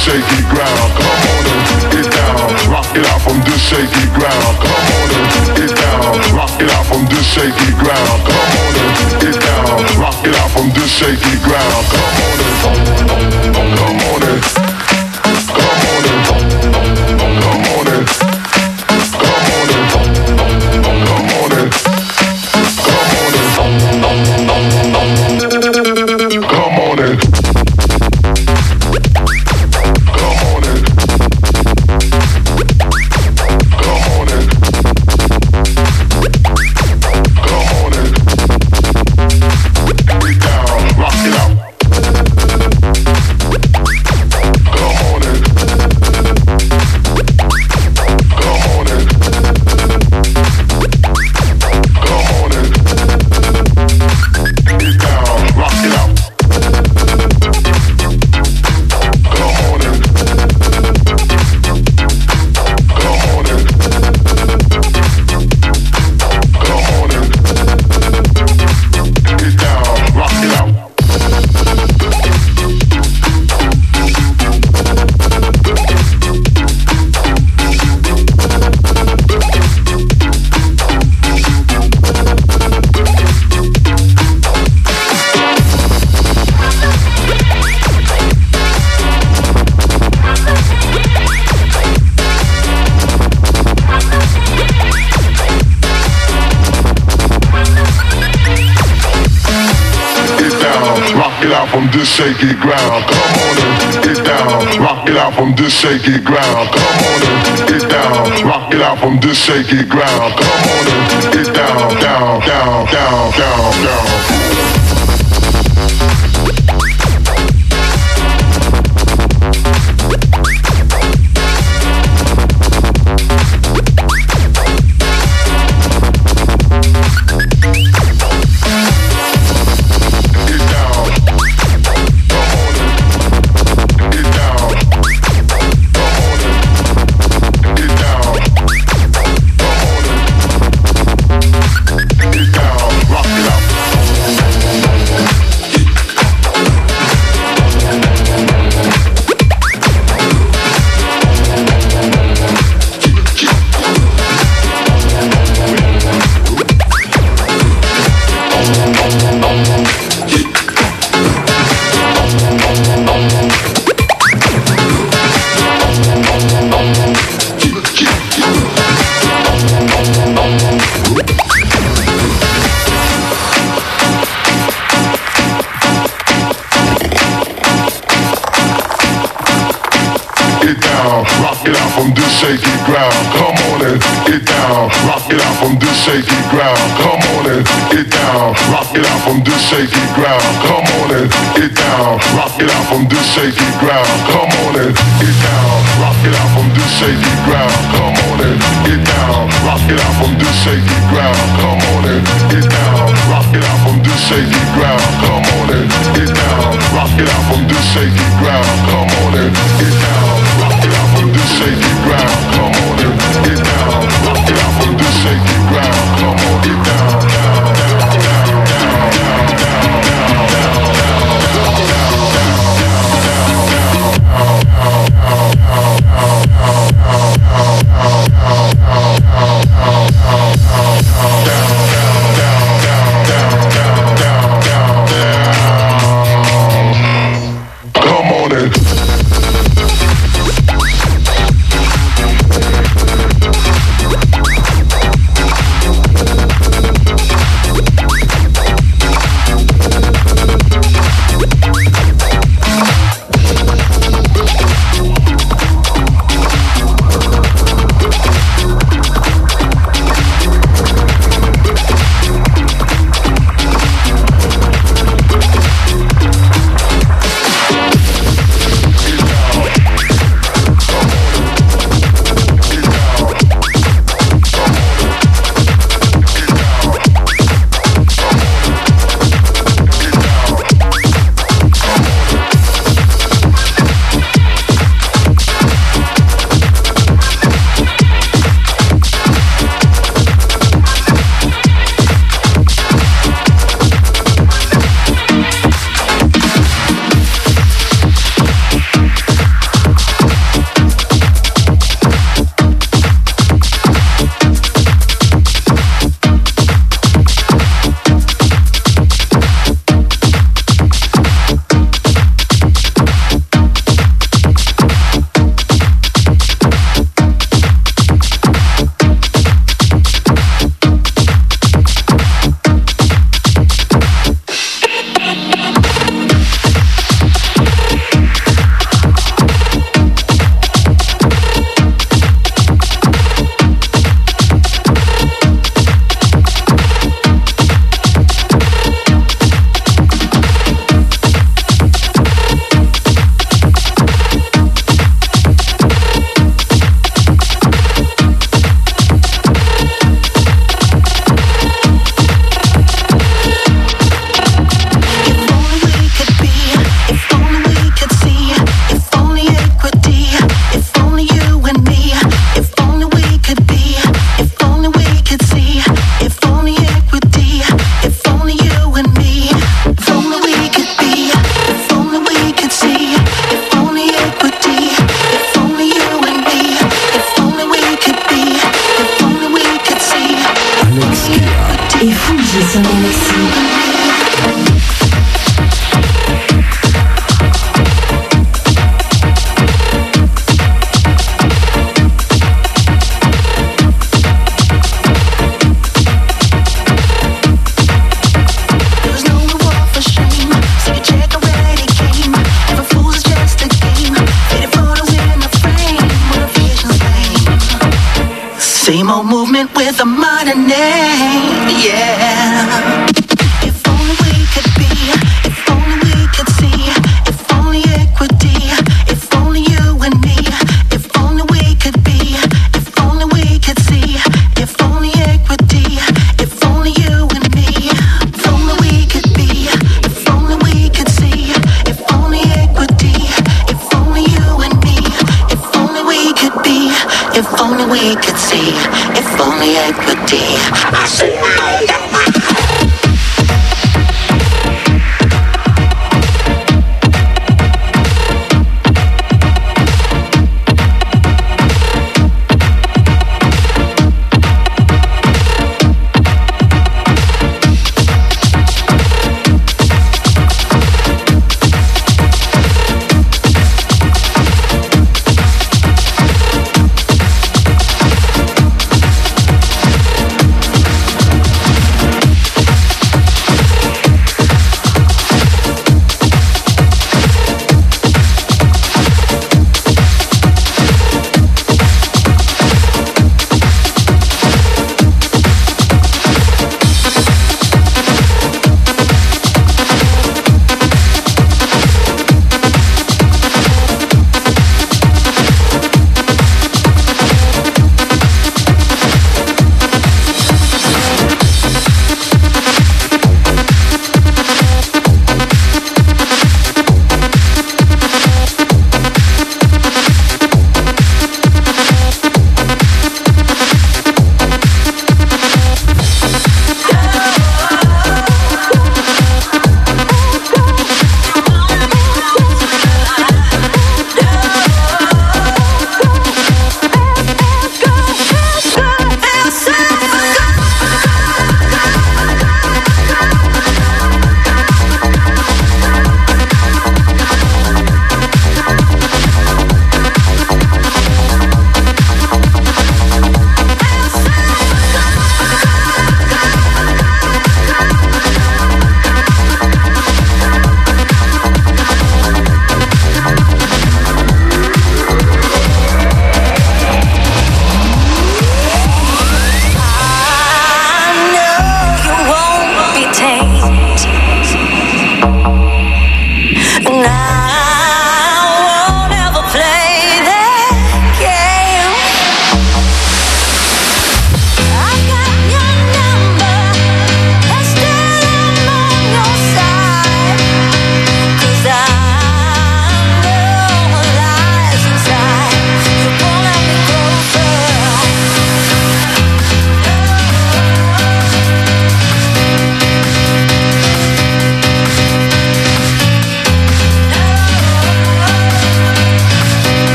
Shaky ground. Come on and get down, rock it out from this shaky ground. Come on and get down, rock it out from this shaky ground. Come on and get down, rock it out from this shaky ground. Come on and, come on and, come on and, shaky ground. Come on and get down, rock it out from this shaky ground. Come on and get down, rock it out from this shaky ground. Come on and get down, down, down, down, down, down. Out from this shaky ground. Come on and get down, rock it out from this shaky ground. Come on and get down, rock it out from this shaky ground. Come on and get down, rock it out from this shaky ground. Come on and get down, rock it out from this shaky ground. Come on, get down,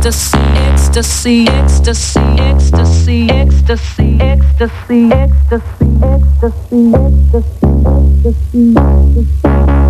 ecstasy, ecstasy, ecstasy, ecstasy, ecstasy, ecstasy, ecstasy, ecstasy, ecstasy, ecstasy, ecstasy.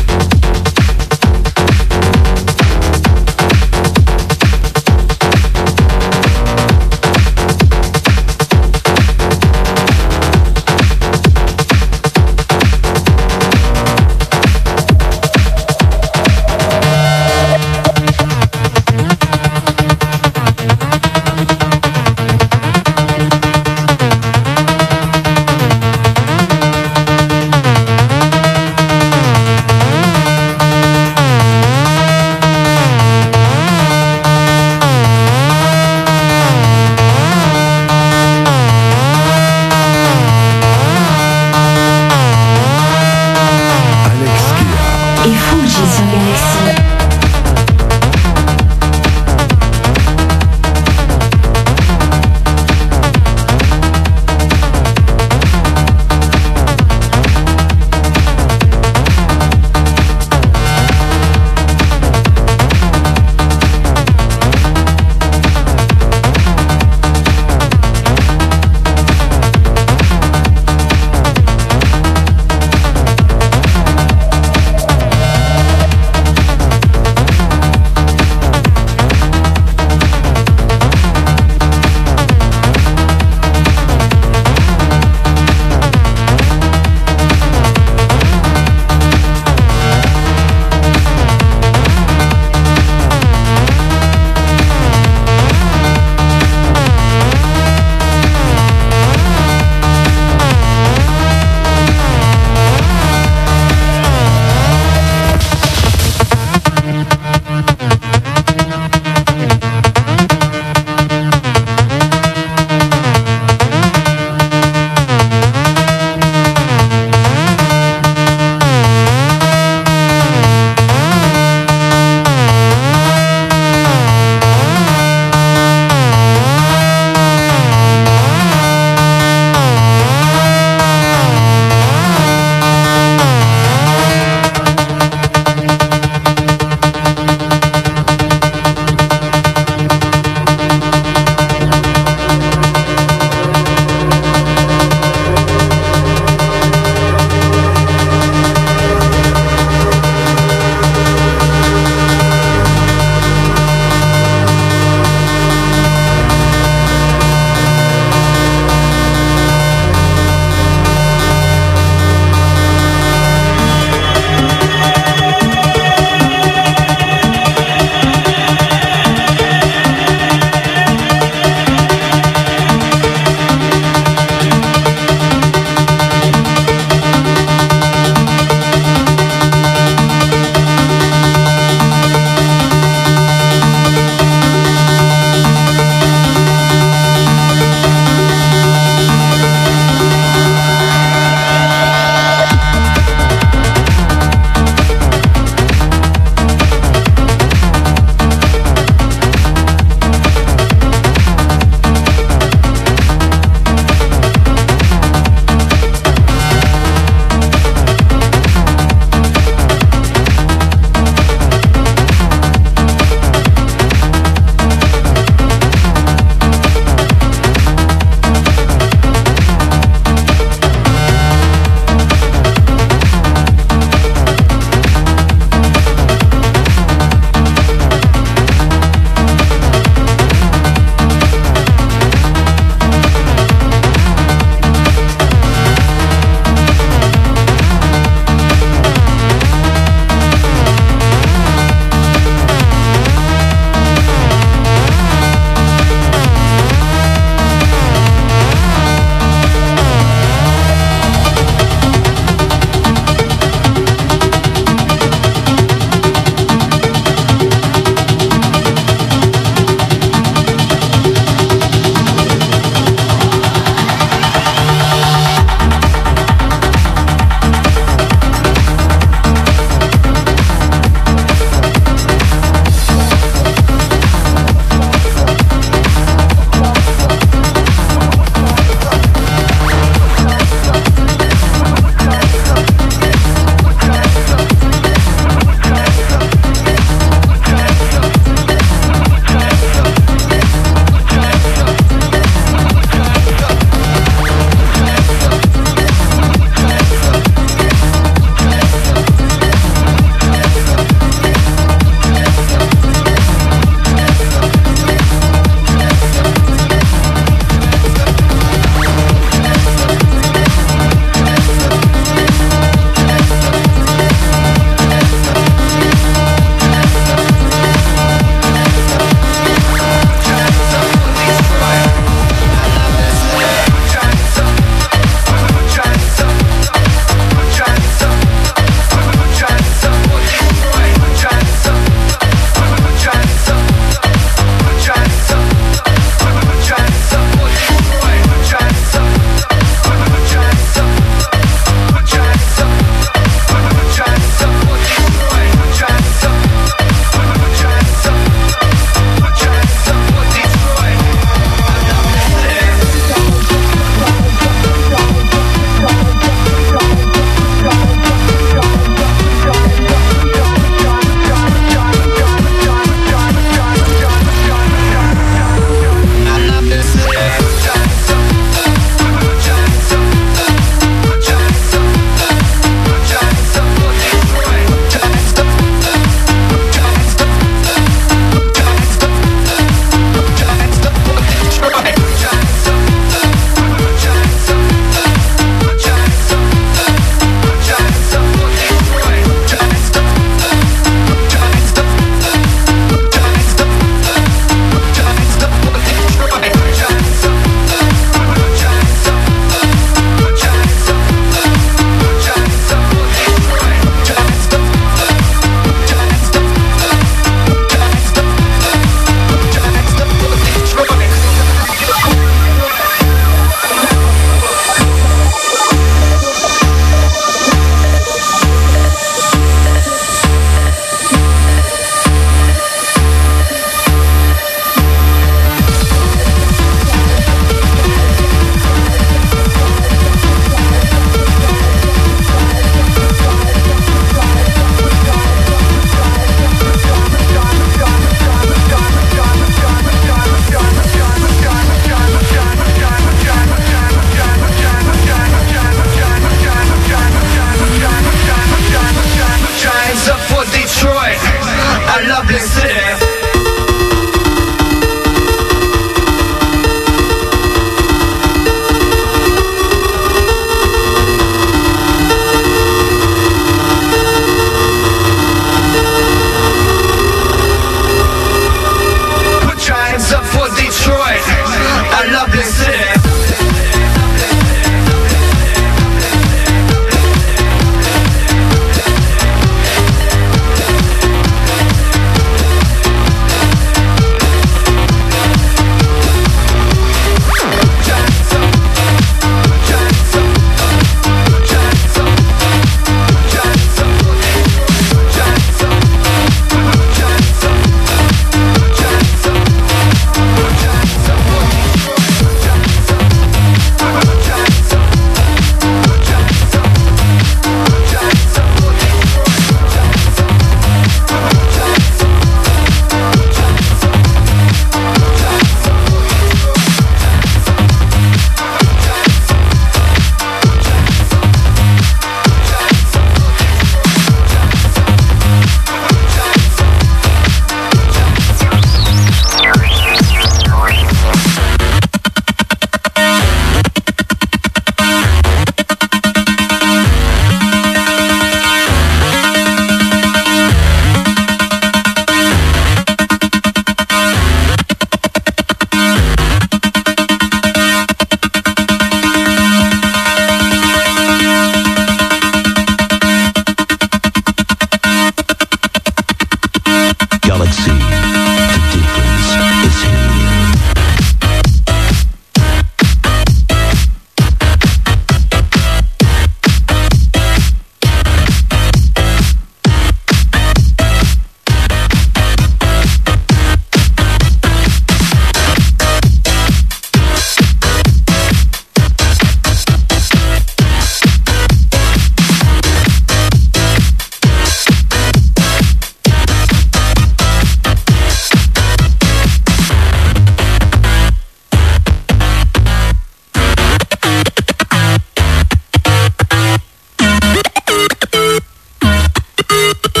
you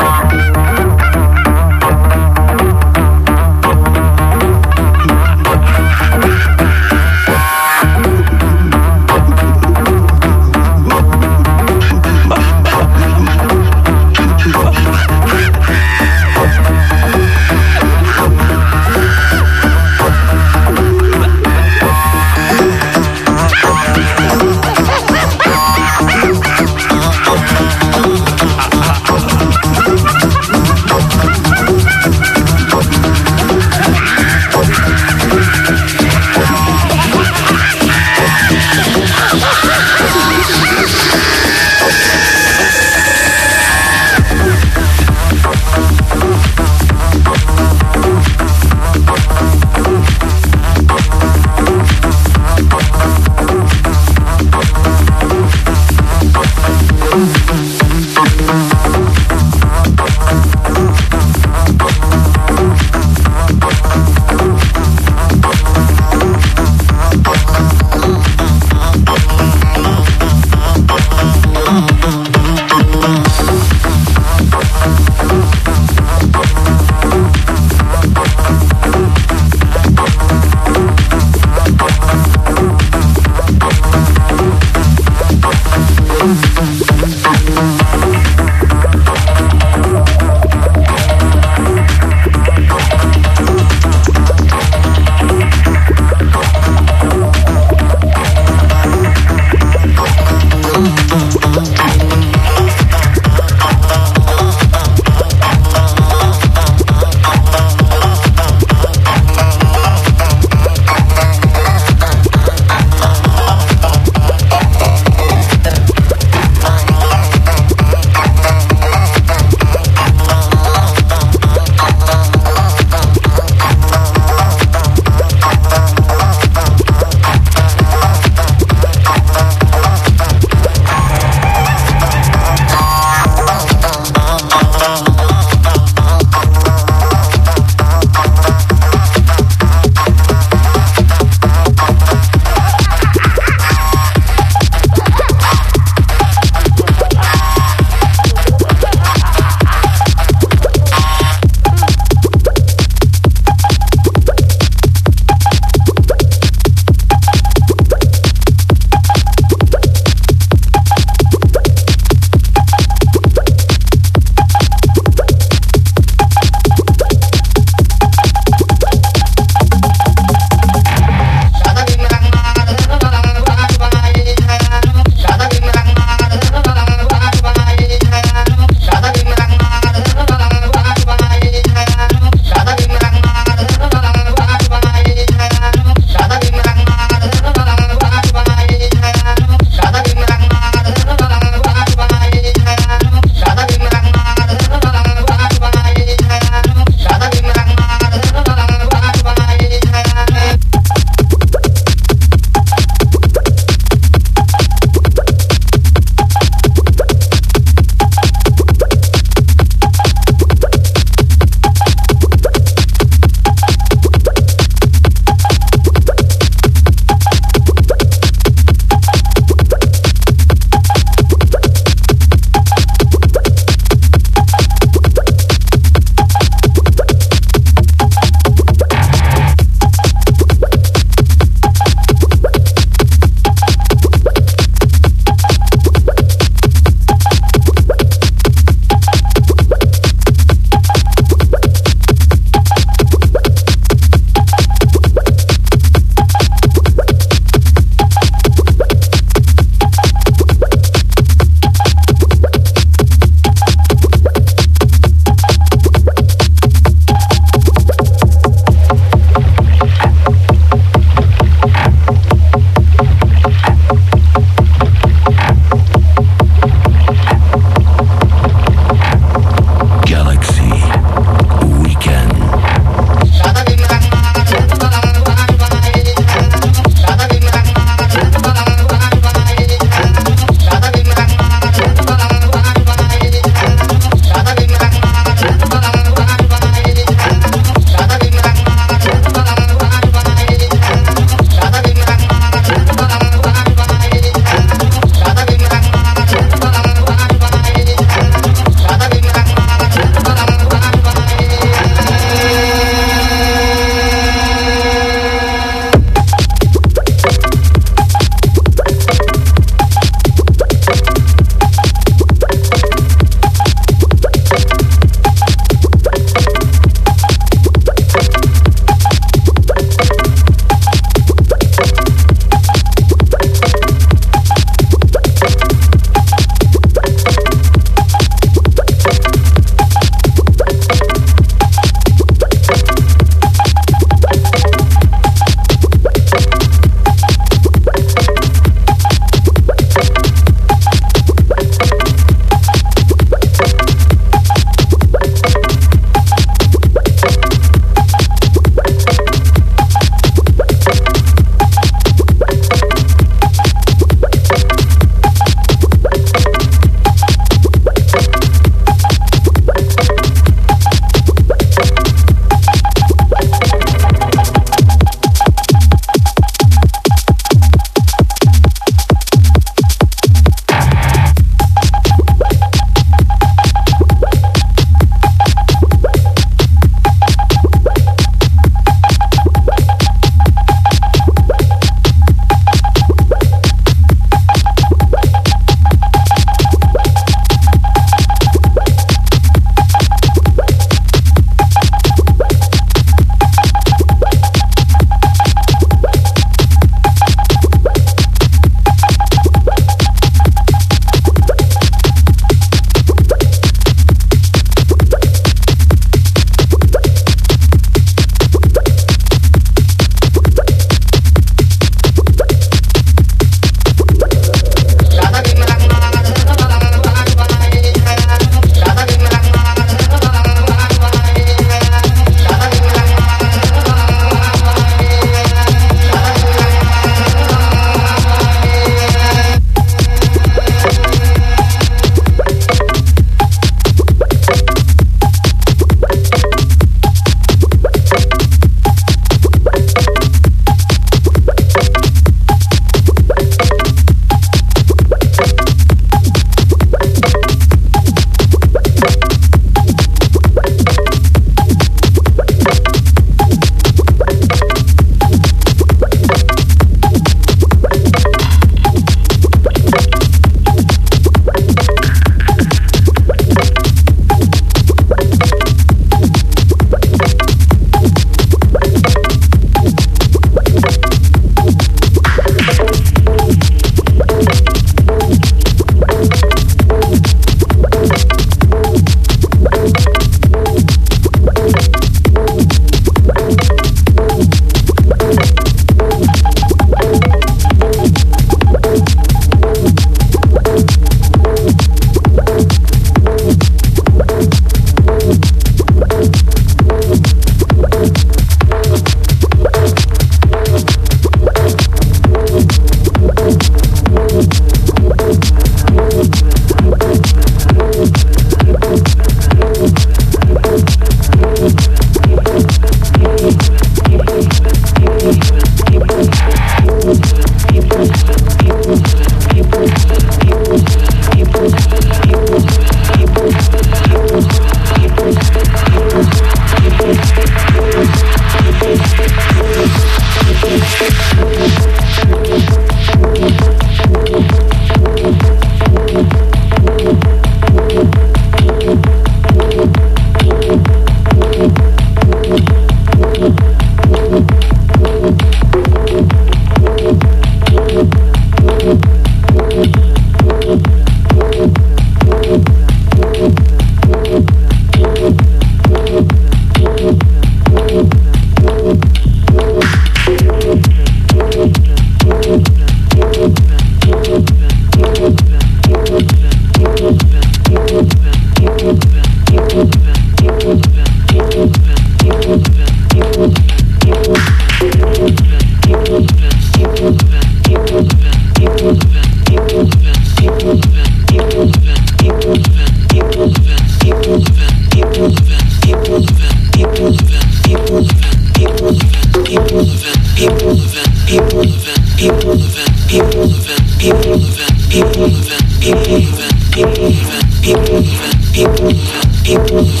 Galaxy.